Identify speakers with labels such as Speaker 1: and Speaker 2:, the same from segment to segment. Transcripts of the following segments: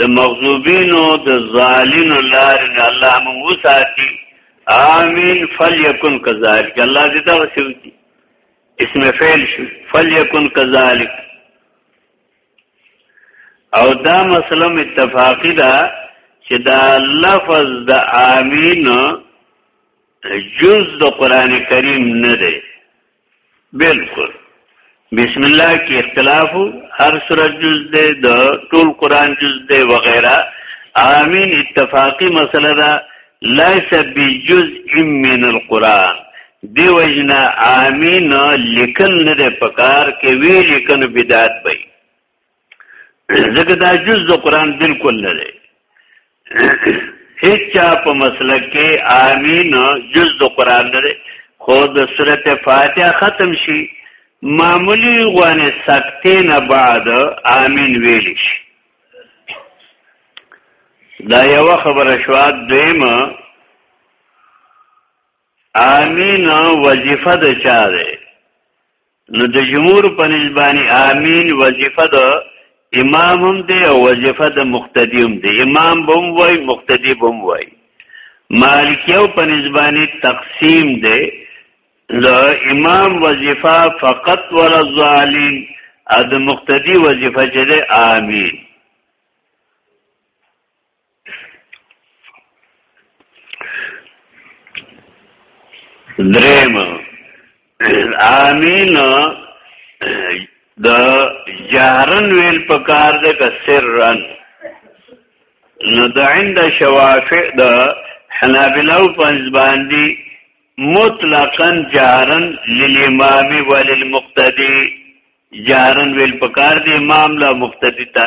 Speaker 1: د مغضوبینو د ظالمو لار نه الله مو وساتي امين فليكن كذلك الله دې دا وسوي اسم فعل شو فليكن كذلك او دا مسله متفاقی ده چې دا لفظ د امين جز د قران کریم نه دی بالکل بسم الله کې اختلاف هر سوره جز ده د ټول قران جز ده وغیرہ امین اتفاقی مسله ده ليس بجزء من القران دی وجنا امین لیکل نه پکار کې وی لیکن بدعت وي ځکه دا جز د قران بالکل نه دی هیڅ په مسلک کې امین جز د قران نه دی خو د سورته فاتحه ختم شي معمولی غوانه سکته نه بعد امین ویل شي دا یو خبره شو دیم امین وظیفه د چا ده نو د جمهور په نسبانی امین وظیفه د امام هم دی او وظیفه د مقتدی هم دی امام بم وای مقتدی بم وای مالکیو په نسبانی تقسیم دی د امام وظیفه فقط ولا ظالم ا د مقتدی وظیفه چې دی امین دریم امین د جارن ویل پکار ده که سرن نو د عند شوافع د حنابلو پنځ باندې مطلقا جارن للامام وللمقتدی جارن ویل پکار دی امام لا مقتدی ته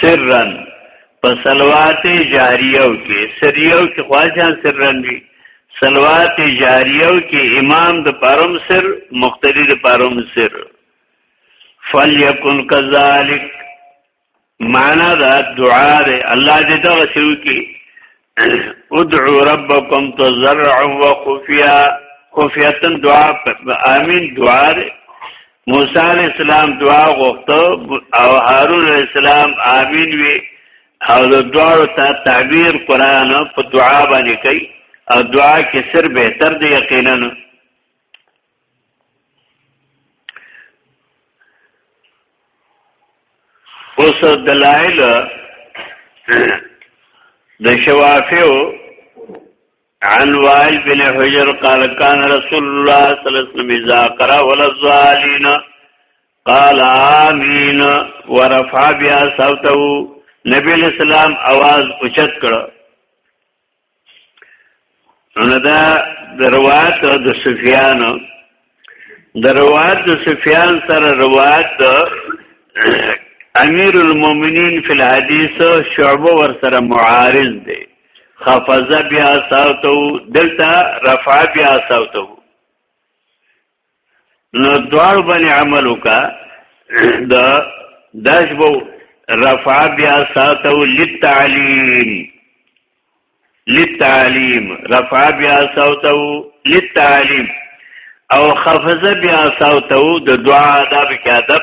Speaker 1: سرن په صلوات جاریو کې سریو کې خواجان سرن وی صلوات جاریو کې امام د پرم سر مقتدی د پرم سر فلیکن کذالک معنا دا دعا ده الله دې دا شروع کې ادعو ربکم تزرع و خفیا خفیتا دعا امین دعا دی موسی علیہ السلام دعا غوښته او هارون علیہ السلام امین وی او د دعا ته تعبیر قران په دعا باندې کوي او دعا کې سر بهتر دی یقینا اوس دلائل د شوافیو عن وائل بن حجر قال كان رسول الله صلى الله عليه وسلم اذا قرأ ولا الضالين قال آمين ورفع بها صوته نبی الاسلام आवाज اوچت کړ نو دا د روایت د سفیان د روایت د سفیان سره روایت د امیر المؤمنین فی الحدیث شعبه ور سره معارض دی خفض بیا صوتو دلته رفع بیا صوتو نو دوار باندې عمل وکا دا داش بو رفع بیا ساتو للتعلیم للتعلیم رفع بیا ساتو للتعلیم او خفض بیا ساتو د دعا ادب کې ادب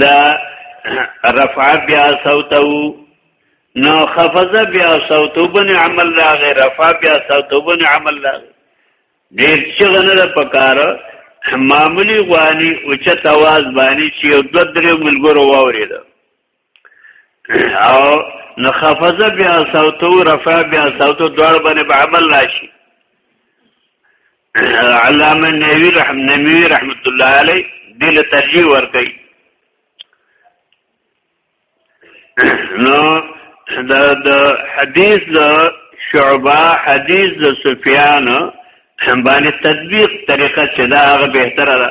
Speaker 1: دا رفع بیا صوتو نو خفض بیا صوتو بن عمل راغی رفع بیا صوتو بن عمل راغی ډیر څنګه نه پکاره معمولی غوانی اوچت आवाज باندې چې یو دو درې ملګرو واورید او نو خفض بیا صوتو رفع بیا صوتو دوار بنی بعمل راشی علامه نوی رحم نوی رحمت الله علی دل ترجیح ورکړي نو دا د حدیث د شعبہ حدیث د سفیان باندې تطبیق طریقه چې دا هغه بهتره ده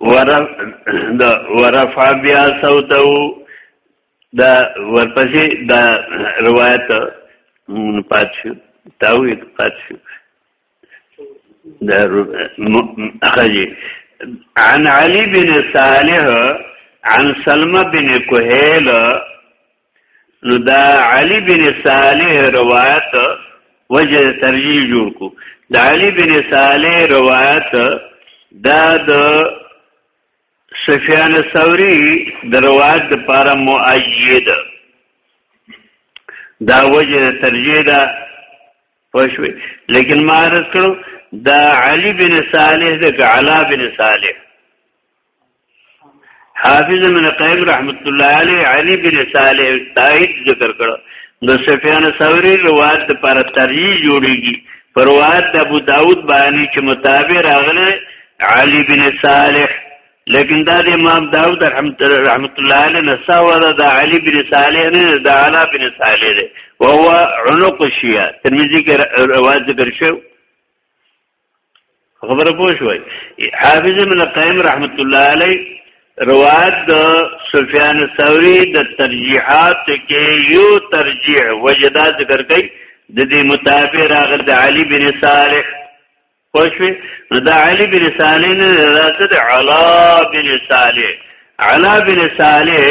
Speaker 1: ورف د ورف بیا صوته دا ورپسې دا روایت پات شو تاوی پات شو دا اخجی عن علی بن صالح عن سلمہ بن کوهیل نو دا علی بن صالح روایت وجه ترجیح جوړ کو دا علی بن صالح روایت دا د سفیان ثوری د روایت لپاره مؤید دا وجه ترجیح ده پښوی لیکن ما عرض کړو دا علی بن صالح د علا بن صالح حافظ من قیم رحمت الله علی علی بن صالح تایید ذکر کړو د سفیان ثوری روایت پر ترجیح جوړیږي پر روایت د ابو داود باندې چې متابع راغله علی بن صالح لیکن دا د امام داود رحمت رحمت الله علی نساو دا د علی بن صالح نه د علا بن صالح دی او هو عنق شیعه ترمذی کې روایت ذکر شوی خبره پوه شوي حافظ ابن قیم رحمت الله علی روایت د سفیان ثوری د ترجیحات کې یو ترجیح وجدا ذکر کړي د دې مطابق راغل د علی بن صالح پوه شوي نو د علی بن صالح نه راځي د علا بن صالح علا بن صالح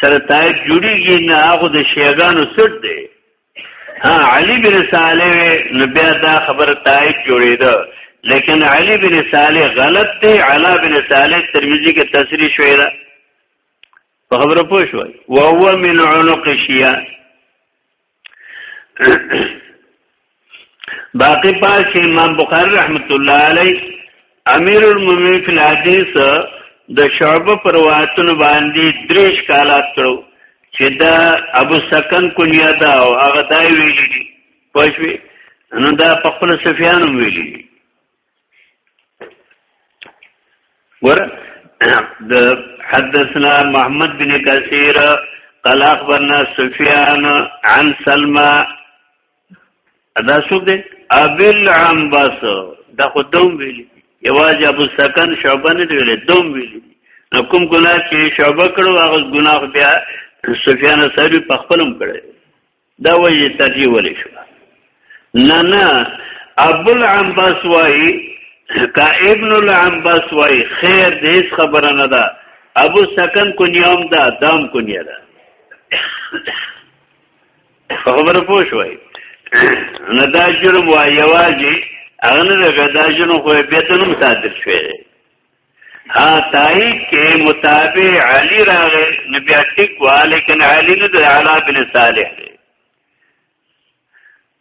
Speaker 1: سره تای جوړیږي نه هغه د شیعاګانو سټ دی ها علي بن صالح نو بیا دا خبره تایید جوړیده لیکن علي بن صالح غلط دی علا بن صالح ترمذی کې تصریح شوی دا په خبره پوه شو او هو من عنق شیعه باقی پاش امام بخاری رحمت الله علیه امیر المؤمنین فی الحدیث د شعبه پر روایتونو باندې درې ښکالات کړو چې دا ابو سکن کنیا دا او هغه دا ویلي دي پښوی نو دا په خپل سفیان ویلي دي ور د حدثنا محمد بن کثیر قال اخبرنا سفیان عن سلمہ ادا څوک دی ابل عنباس دا خو دوم ویلی یواز ابو سکن شعبه نه ویلی دوم ویلی نو کوم ګناه چې شعبه کړو هغه ګناه بیا سفیان ثوری په خپلم کړی دا وایي ترجیح ولې شو نه نه ابو العنباس وایي کا ابن العنباس وایي خیر دې هیڅ خبره نه ده ابو سکن کنیام ده دام کنیه ده په خبره پوه شوي نه دا جرم وای یوازې هغه نه ده دا جرم خو بیا ته نوم صادر شوی دی ها تای کې متابع علی راغی نو بیا ټیک وا لیکن علی نه د علا بن صالح دی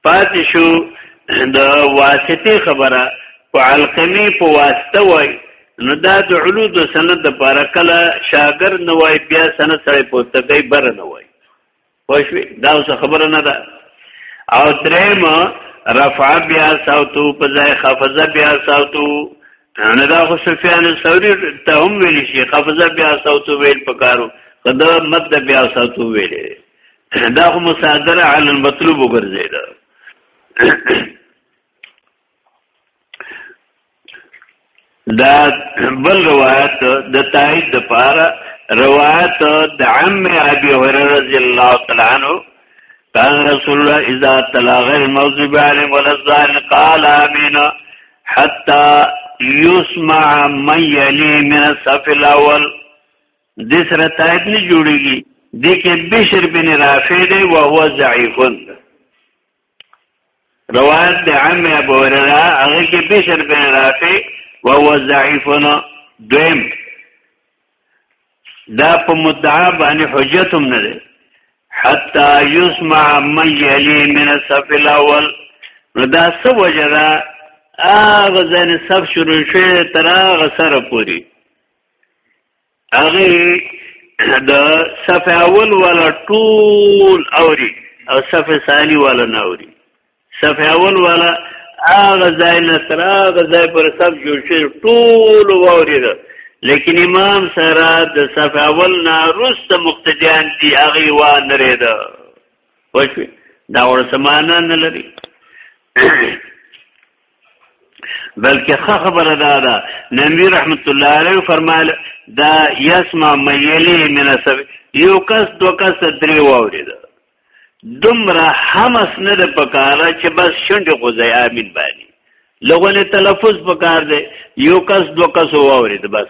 Speaker 1: پاتې شو د واسطه خبره په علقمی په واسطه وای نو دا د علو د سند لپاره کله شاګر نه وای بیا سند سره پوتګي بر نه وای پښوی دا اوس خبره نه ده او دریم رفع بیا صوتو په ځای خفض بیا صوتو نه دا خو سفیان ثوری ته هم ویل شي خفض بیا صوتو ویل پکارو کدا مد بیا صوتو ویل دا خو مصادره علی المطلوب ګرځیدا دا بل روایت د تایید د پاره روایت د عم ابي هريره رضی الله تعالی عنہ قال رسول الله اذا تلاغ المغضب عليهم ولا الضالين قال امين حتى يسمع من يلي من الصف الاول د سره تایید نه جوړیږي د کې بشر بن رافع دی او هو ضعیف روایت د عم ابو هريره هغه کې بشر بن رافع وهو ضعيفنا دویم دا په مدعا باندې حجت هم نه ده حتا يسمع من يلي من الصف الاول نو دا څه وجه ده هغه ځنې صف شروع شوی تر هغه سره پوری هغه د صف اول ولا ټول اوري او صف ثاني ولا نه اوري صف اول ولا هغه ځای نه تر هغه ځای پر صف جوړ شي ټول ووري ده لیکن امام سره د صف اول نه رست مقتدیان دي هغه و نه رده وښوي دا ور سمانه نه لري بلکې ښه خبره دا ده نبی رحمت الله علیه فرمایل دا یسمع میلی من سب یو کس دو کس درې واورید دومره همس نه ده پکاره چې بس شونډې خوځي امین باندې لغونه تلفظ پکار دی یو کس دو کس واورید بس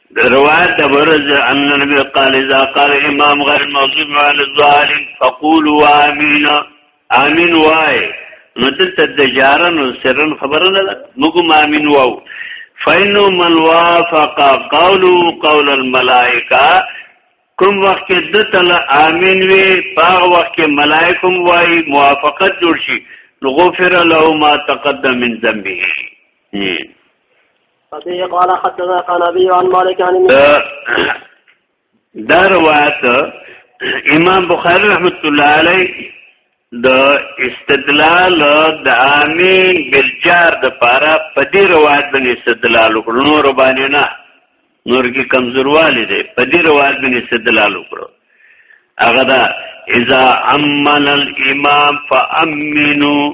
Speaker 1: د روایت د برز ان نبی قال اذا قال امام غیر المغضوب علی الضالین فقولوا امین امین وای نو دلته د جارن او سرن خبره نه ده موږ امین واو فینو من وافق قولو قول الملائکه کوم وخت کې د تل امین وی په وخت کې ملائکم وای موافقت جوړ شي غفر له ما تقدم من ذنبه
Speaker 2: فبه قال حتى ذاق نبي عن مالك عن
Speaker 1: دا روایت امام بخاری رحمت الله علی د استدلال د امین بالجار د پاره په دې روایت باندې استدلال وکړ نور باندې نه نور کې کمزوروالی دی په دې روایت باندې استدلال وکړ هغه دا اذا امن الامام فامنوا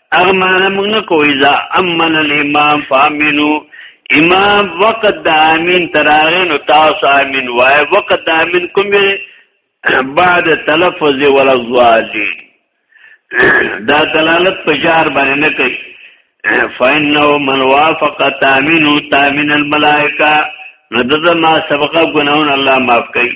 Speaker 1: هغه معنا موږ نه کوی ځا امن الامام فامنو امام وقت د امین تراغه نو تاسو امین وای وقت د امین کوم بعد تلفظ ولا زوالی دا دلالت په جار باندې نه کوي فإنه من وافق تامن تامن الملائکه نو دغه ما سبقه ګناون الله معاف کوي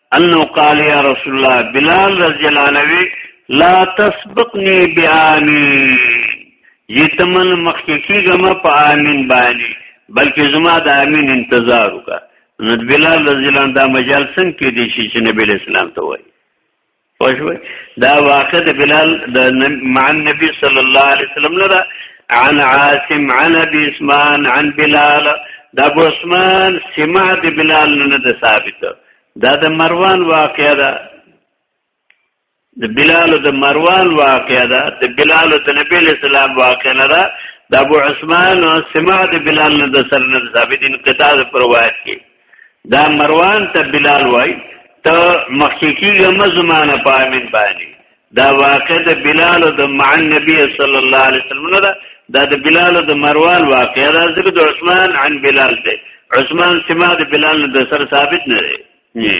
Speaker 1: انه قال یا رسول الله بلال رضی الله عنه لا تسبقني بآمين یتمن مخکې کیږم په آمین باندې بلکې زما د آمین انتظار وکړه نو بلال رضی الله عنه دا مجال څنګه کې دي چې نبی اسلام ته وایي پښوی دا واقع د بلال د مع النبي صلی الله علیه وسلم نه ده عن عاصم عن ابي عثمان عن بلال دا ابو عثمان سماع د بلال نه ده ثابت دا د مروان واقع ده د بلال د مروان واقع ده د بلال د نبی اسلام واقع نه ده د ابو عثمان سماع د بلال نه ده سر نه ثابت انقطاع پر روایت کې دا مروان ته بلال وای ته مخکیکی غم زمانه په امین باندې دا واقع د بلال او د مع النبي صلی الله علیه وسلم نه دا دا د بلال او د مروان واقع دا ذکر د عثمان عن بلال دی عثمان سما د بلال د سر ثابت نه دی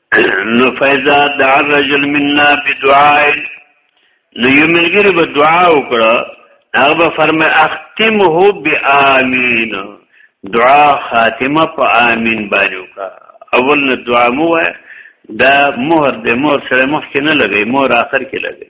Speaker 1: نو فیضا دع الرجل منا بدعاء نو یو ملګری به دعا وکړه هغه به فرمای اختمه بآمین دعا خاتمه په آمین باندې وکړه اول نه دعا مو وای دا مهر د مهر سره مخ کې نه لګي مهر آخر کې لګي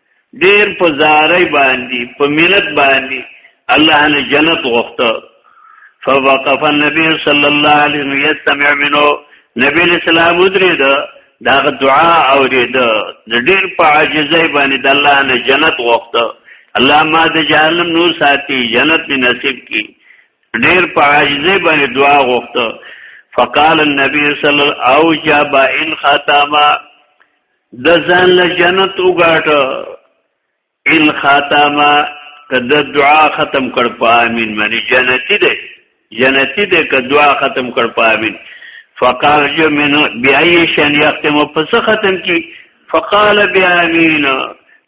Speaker 1: ډیر په زارۍ باندې په مینت باندې الله نه جنت غوښته فوقف النبي صلى الله عليه وسلم يستمع منه نبی اسلام ودرید دا دعا اورید د ډیر په عاجزۍ باندې د الله نه جنت غوښته الله ما د جهنم نو ساتي جنت می نصیب کی ډیر په عاجزۍ باندې دعا غوښته فقال النبي صلى الله عليه وسلم اوجب ان ختمه د ځان له جنت وګاټه ان خاتمه کده دعا ختم کړ په امین باندې جنتی ده جنتی ده که دعا ختم کړ په امین فقال جو من بیای شان یختم پس ختم کی فقال بیامین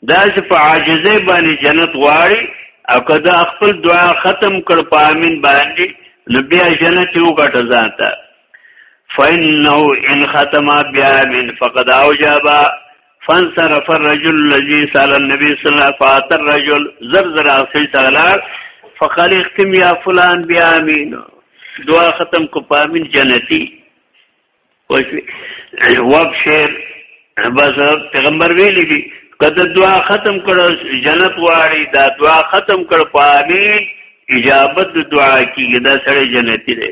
Speaker 1: دا چې په عاجزه باندې جنت غواړي او کده خپل دعا ختم کړ په امین باندې نو بیا جنت یو ګټه ځانته فإنه إن ختم بيام فقد أوجب فانصرف الرجل الذي سال النبي صلى الله عليه وسلم فات الرجل زرزر عصي تغلار فقال اختم يا فلان بيامين دعا ختم کو پامین جنتی وابشر بس پیغمبر ویلی دی کده دعا ختم کړه جنت واړی دا دعا ختم کړه پامین اجابت دعا کیږي دا سره جنتی دی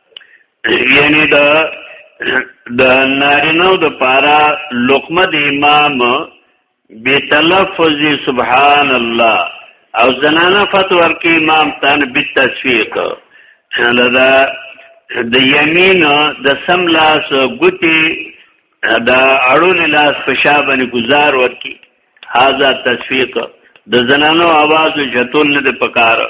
Speaker 1: یعنی دا د نارینه د پارا لقمه د امام بتلفظ سبحان الله او زنانه فتور کې امام تن بالتشفیق دا د یمین د سم لاس ګوتی دا اړول لاس په شابه گزار ورکی هاذا تشفیق د زنانو आवाज جتول نه د پکاره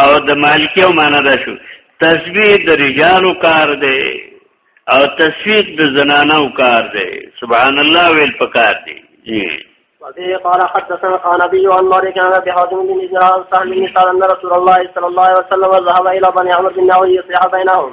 Speaker 1: او د مالکی او معنا دا شو تسبیح د رجالو کار دی او تسبیح د زنانو کار دی سبحان الله ویل پکار دی جی
Speaker 2: وفيه قال حدثنا عن ابي عن مالك عن ابي حازم بن اجرام سهل بن سعد ان رسول الله صلى الله عليه وسلم ذهب الى بني عمرو بن عوف يصيح بينهم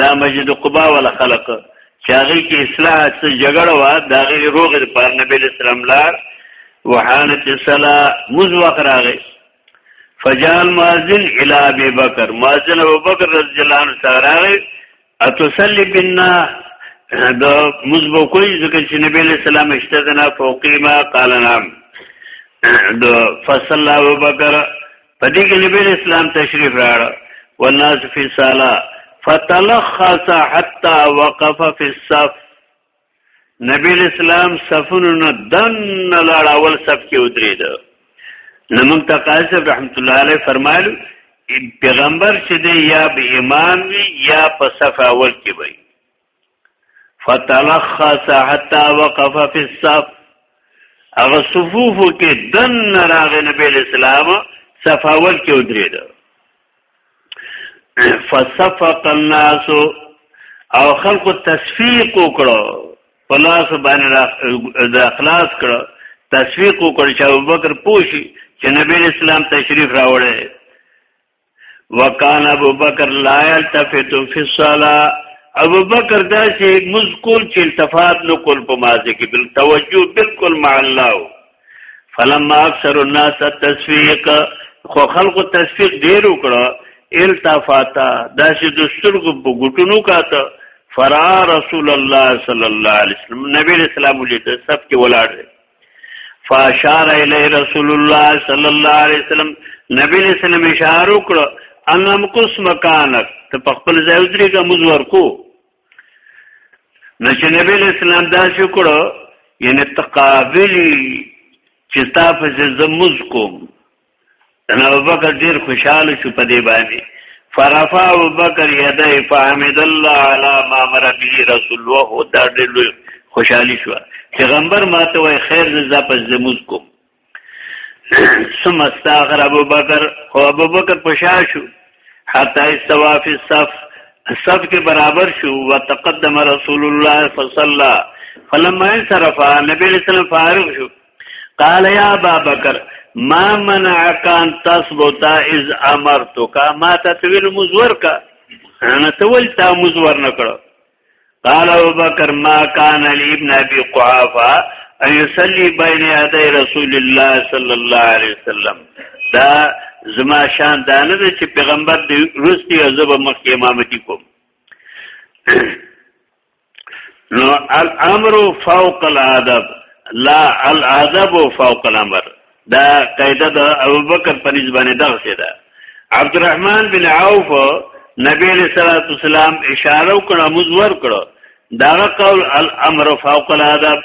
Speaker 1: دا مسجد قباء ولا خلق چې هغه کې اصلاح څه جګړه و دا غي روغ د پار نبی اسلام لار وحانت الصلاه مز وقت راغی فجال مؤذن الى ابي بکر مؤذن ابو بکر رضی الله عنه سره راغی اتصلي بنا دا مز بو کوی ځکه چې نبی اسلام اشتدنا فوقیما قال نعم دا فصلى ابو بکر په دې کې نبی اسلام تشریف راړ والناس فی صلا فتلخص حتا وقف فی الصف نبی اسلام صفونو دن لاړ اول صف کې ودرید نو موږ ته قاضي رحمت الله علیه فرمایلو پیغمبر چې دی یا به امام وي یا په صف اول کې وي فتلخص حتى وقف في الصف هغه صفوف کې دن راغ نبی اسلام صفاول کې ودرید فصفق الناس او خلق تصفیق وکړو پلاس باندې د اخلاص کړو تصفیق وکړ چې ابوبکر پوښي چې نبی اسلام تشریف راوړی وکان ابو بکر لا يلتفت في الصلاه ابو بکر دا چې مذکور چې التفات نو کول په مازه کې بل توجه بالکل مع الله فلما اکثر الناس التسویق خو خلق تسویق ډیر وکړه التفاتا دا چې د سترګو په ګټونو کاته فرا رسول الله صلی الله علیه وسلم نبی اسلام ولید سب کې ولاړ فاشار الی رسول الله صلی الله علیه وسلم نبی علیہ السلام اشاره وکړه انم قس مکانک ته په خپل ځای ودرېګه موږ ورکو نشه نبی علیہ السلام دا شکر یعنی تقابلی چې تاسو زموږ کوم انا ابوبکر ډیر خوشاله شو په دې باندې فرفع ابوبکر یدای فحمد الله علی ما امر به رسول الله دا ډیر خوشحالي شو پیغمبر ماته وای خیر زه پس زموز کوم ثم استغفر ابوبکر خو ابوبکر پشا شو حتا استوا فی الصف صف کې برابر شو وتقدم رسول الله فصلى فلما انصرف نبی رسول الله فارغ شو قال یا ابا بکر ما منعک ان تثبت اذ امرتک ما تتویل مزورک انا تول تا مزور نکړه قال ابو بکر ما کان لابن ابي قحافه ان يصلي بين يدي رسول الله صلى الله عليه وسلم دا زما شان دانه ده چې پیغمبر دی رستی او زب مخ امامتی کوم نو الامر فوق الادب لا الادب فوق الامر دا قاعده د ابوبکر په نسبانه دغه څه ده عبدالرحمن بن عوف نبی علیہ الصلوۃ والسلام اشاره وکړه مزور کړه دا قول الامر فوق الادب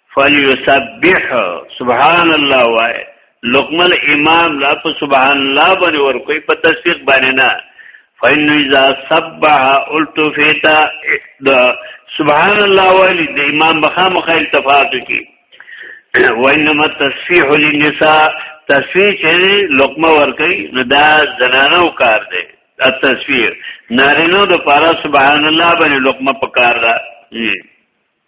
Speaker 1: فليسبح سبحان الله وای لقمل امام لا په سبحان الله باندې ور کوي په تسبیح باندې نه فإن إذا سبح قلت فيتا سبحان الله ولی د امام بخام خیل تفاعت کی وانما تسبیح للنساء تسبیح چې لقمه ور کوي نو دا زنانو کار دی التسبیح نارینو د پارا سبحان الله باندې لقمه پکار ده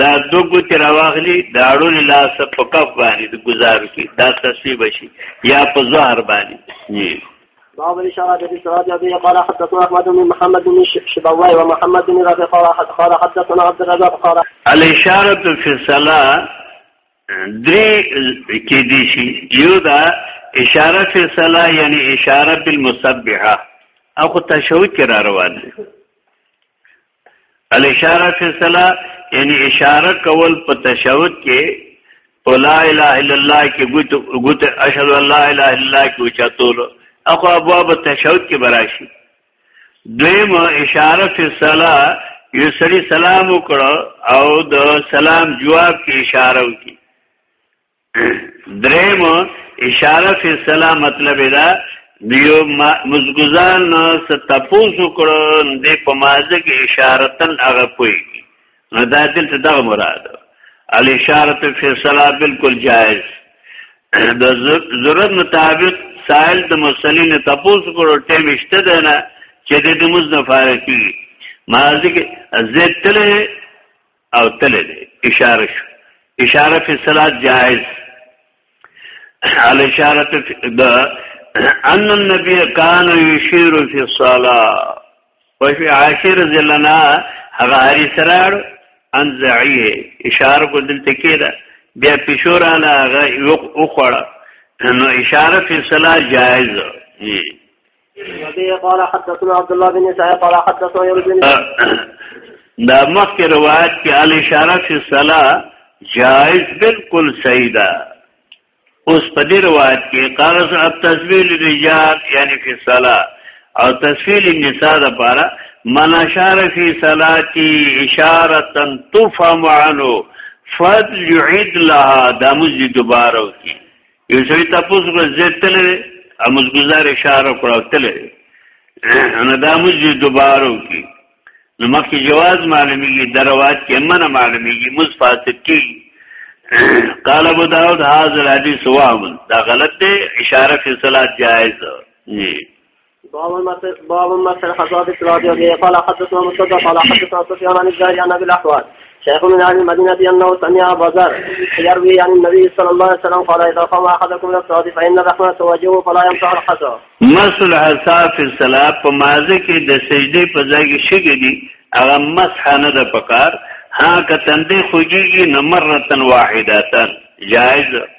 Speaker 1: دا دو ګوتې راواغلي د اړولې لاس په کف باندې د ګزارو کې دا تصویب شي یا په ظهر باندې جی
Speaker 2: باب الإشارة في الصلاة به قال حدثنا أحمد بن محمد بن شبواي ومحمد بن رافع قال قال حدثنا عبد الرزاق قال
Speaker 1: الإشارة في الصلاة درې کې دي شي یو دا اشاره فی صلاه یعنی اشاره بالمسبحه او تشهود کې را روان دي الاشاره فی الصلاه یعنی اشاره کول په تشهود کې او لا اله الا الله کې ګوت ګوت اشهد ان لا اله الا الله کې چاتول اخو ابواب تشهود کې براشي دویم اشاره فی الصلاه یو سړي سلام وکړ او د سلام جواب کې اشاره وکړي دریم اشاره فی السلام مطلب دا دیو مزګزان څه تاسو کړو د په مازه کې اشارتن هغه کوي نو دا دلته دا مراد ال اشاره فی الصلاه بالکل جائز د ضرورت مطابق سائل د مسلین تاسو کړو ټیم شته ده نه چې د موږ نه فارقي مازه کې زتل او تللی دی اشاره شو اشاره فی صلات جائز الاشاره د ان النبي كان يشير في الصلاه وفي عاشر ذلنا هغه هری سرار ان زعیه اشاره کو دلته کېده بیا پښور علا هغه یو خوړه نو اشاره فی صلاه جائز
Speaker 2: قال حدثنا عبد الله بن سعيد قال حدثنا يونس بن
Speaker 1: دا مخکې روایت کې ال اشاره فی الصلاه جائز بالکل صحیح ده اوس په دې روایت کې قارس اب تسویل رجال یعنی فی الصلاه او تسویل النساء لپاره من اشاره فی صلاتی اشاره تفهم عنه فضل يعيد لها دمز دوباره کی یو سړي تاسو کو زه تل امزګزار اشاره کړو تل نو دا موږ دوباره وکي نو مخکې جواز معلومیږي دروات کې منه معلومیږي موږ فاسد کی قال ابو داود هاذ الحديث وهم دا غلط دی اشاره فی صلات جائز نه
Speaker 2: باب مثل حضرات الصلاة والسلام قال حدثنا مصدق قال حدثنا سفيان عن الزهري عن ابي الاحوال شيخ من اهل المدينه انه سمع ابا ذر يروي عن النبي صلى الله عليه وسلم قال اذا قام احدكم الى الصلاه فان الرحمه توجهه فلا يمسح الحصى
Speaker 1: مثل حصى في الصلاه په مازه کې د سجدي په ځای کې شګې دي هغه مسح نه د پکار ها کتندې خوږي نه مره واحده جائز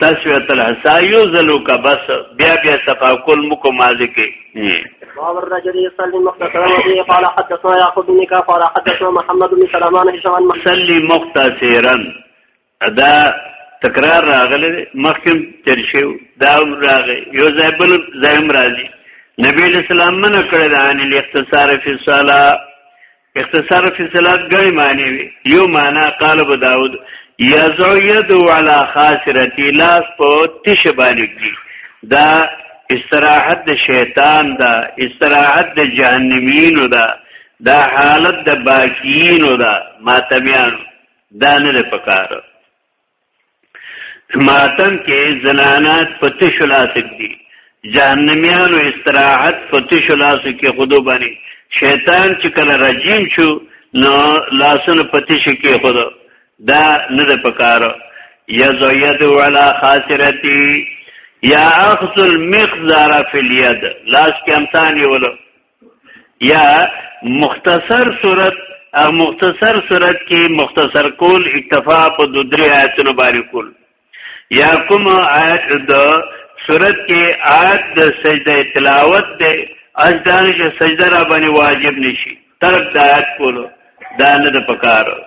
Speaker 1: تسویت الحسا یوزلو کا بس بیا بیا تفاکل مکو مازی کی
Speaker 2: باب الرجل يصلي مختصرا وبه قال حدثنا يعقوب بن كاف قال حدثنا محمد بن سلمان هشام
Speaker 1: يصلي مختصرا ادا تکرار راغله مخکم تر شو دا راغه یو ځای بل ځای راځي نبی اسلام منه کړی د ان الاختصار فی الصلاه اختصار فی صلات غنی معنی وی یو معنا قال ابو داود یزو یدو علی خاسرتی لاس په تش باندې کی دا استراحت د شیطان دا استراحت د جهنمینو دا دا حالت د باکینو دا ماتمیانو دا نه پکاره ماتم کې زنانات په تشو لاسو دي جهنميانو استراحت په تشو لاسو کې خودو باندې شیطان چې کله رجیم شو نو لاسونه په تشو کې خودو دا نه د پکارو یزو یدو علا خاسرتی یا اخذ المخزر فی الید لاس کې امتانی ولو یا مختصر صورت او مختصر صورت کې مختصر کول اکتفا په دو درې آیتونو باندې کول یا کوم آیت د صورت کې آیت د سجده تلاوت دی از دانه چې سجده را باندې واجب نشي ترک د آیت کولو دا نه د پکارو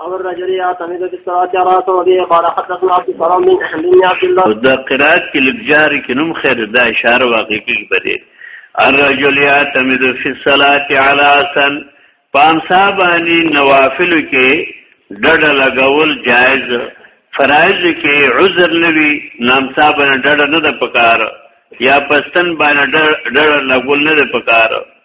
Speaker 2: اور رجلی آتمی دو بسرات یا رات و بی قال حدثنا عبد السلام من احمد بن عبد الله
Speaker 1: دا قرات کې لګجاري کې نوم خیر دا اشاره واقع کې بده الرجل يعتمد في الصلاه على سن پام صاحبانی نوافل کې ډډ لګول جائز فرایض کې عذر نوي نام صاحب نه ډډ نه د پکار یا پستن باندې ډډ لګول نه د پکار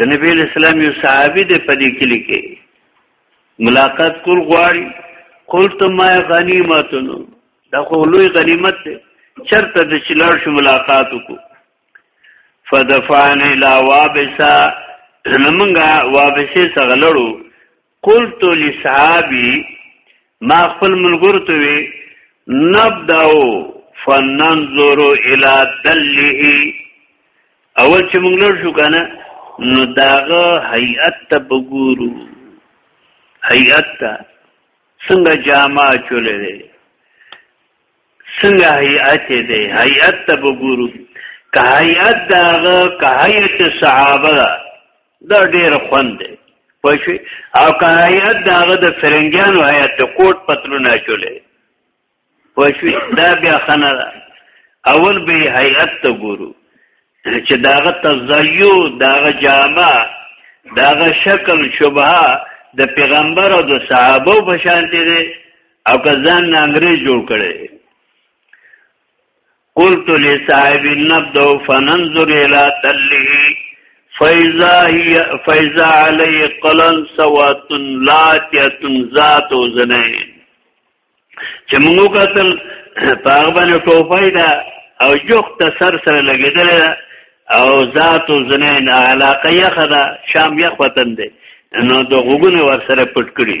Speaker 1: د نبی اسلام یو صحابي د پدې کلی کې ملاقات کول غواړي قلت ما غنیمتن دا خو لوی غنیمت دی چرته د چلار شو ملاقات وکړو فدفعن الى وابسا نمنګا وابسه سغلړو قلت لصحابي ما خپل ملګرو ته وی نبداو فننظر الى دله اول چې موږ لور شو کنه نو داغه هيئت ته وګورو هيئت ته څنګه جامه چولې ده څنګه هيئت ده هيئت ته وګورو که هيئت داغه که هيئت صحابه دا ډیر خوند دی پښې او کایت داغه د فرنګیانو آیات د کوټ پتلونه چولې پښې دا بیا خنه اول به هیئت ته ګورو چې داغه تزیو داغه جامه داغه شکل شبهه د پیغمبر او د صحابه په شان دي او کزان انګريز جوړ کړي قلت لصاحب النبض فننظر الى تله فاذا هي فاذا عليه قلن سوات لاتيه ذات وزنين چې موږ قتل پاغ باندې ټوپای دا او جوخت سر سره لګیدل او ذات وزنين علاقه یخه دا شام یخ وطن دی نو د غوګونه ور سره پټ کړی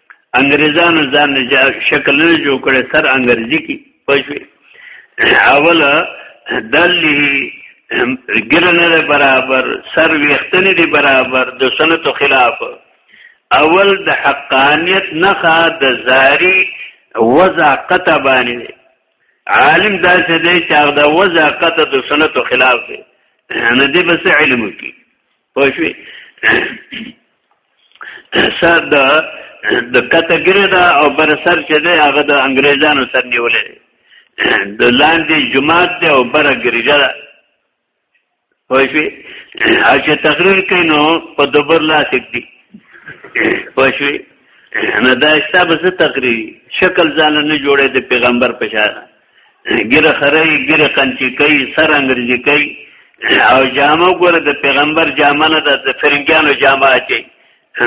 Speaker 1: انګريزانو ځان شکل نه جوړ کړي سر انګريزي کې پښوي اول دلی ګرنه برابر سر ویختنی دی برابر د سنتو خلاف اول د حقانیت نخا د زاری وضع قطع بانی دی عالم دا څه دی چې هغه د وضع قطع د سنتو خلاف دی نه دی بس علم کی پوه شوې سر د د کتګری دا او بر سر چې دی هغه د انګریزانو سر نیولې دی د لاندې جماعت دی او بر ګریجا ده پوه شوې چې تقریر کوي نو په دوبر لاس دی پوه شوې نه دا شته به څه تقریر شکل ځان نه جوړې د پیغمبر په شان ګره خره ګره قنچی کوي سر انګريزي کوي او جامه ګره د پیغمبر جامه نه د فرنګانو جامه اچي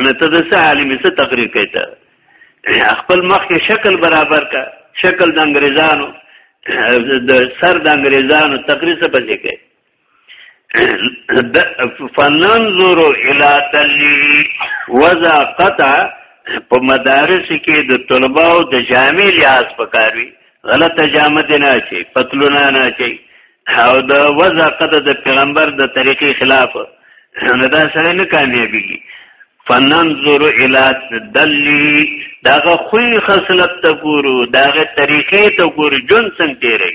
Speaker 1: نو ته د څه عالم څه تقریر کوي ته خپل مخ کې شکل برابر کا شکل د انګريزانو د سر د انګريزانو تقریر څه پځې کوي فننظر الى تلی وزا قطع په مدارس کې د طلباو د جامع لحاظ پکاروي غلطه جامه دي نه چي پتلونه نه چي او د وزا قطع د پیغمبر د طریقې خلاف نه دا سره نه کامیابي فننظر الى دلی داغه خوی خصلت ته ګورو داغه طریقې ته ګورو جون څنګه تیری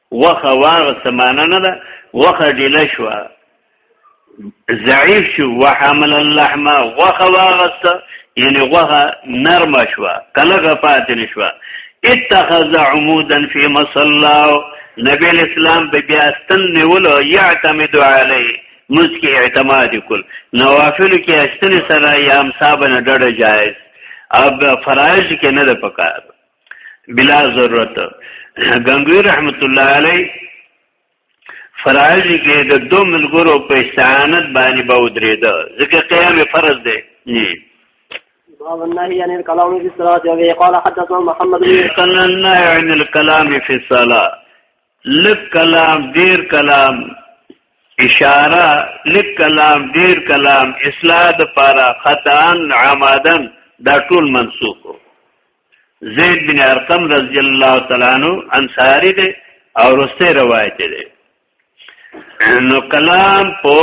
Speaker 1: وخه واغ سمانه نه ده وخه ډیله شو ضعیف شو وحمل اللحم وخه واغست یعنی وخه نرم شو کله غفات نشو اتخذ عمودا فی مصلا نبی اسلام به بیا استن نیولو یعتمد علی مسکی اعتماد کول نوافل کې استن سره یا امصابنه ډډه جایز اب فرایض کې نه ده پکار بلا ضرورت غنگوی رحمت الله علی فرایض کې د دو ملګرو په استعانت باندې به ودرېد ځکه قیام فرض دی
Speaker 2: باب النهي عن الكلام في الصلاة وبه قال حدثنا محمد بن
Speaker 1: قال النهي عن الكلام في الصلاة لک کلام دیر کلام اشاره لک کلام دیر کلام اصلاح د پاره خطا عمدن دا ټول منسوخ زید بن ارقم رضی الله تعالی عنہ انصاری دی او رسته روایت دی نو کلام په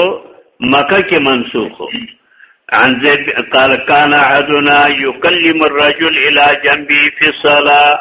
Speaker 1: مکه کې منسوخ عن زید قال کان احدنا یکلم الرجل الى جنبه فی الصلاه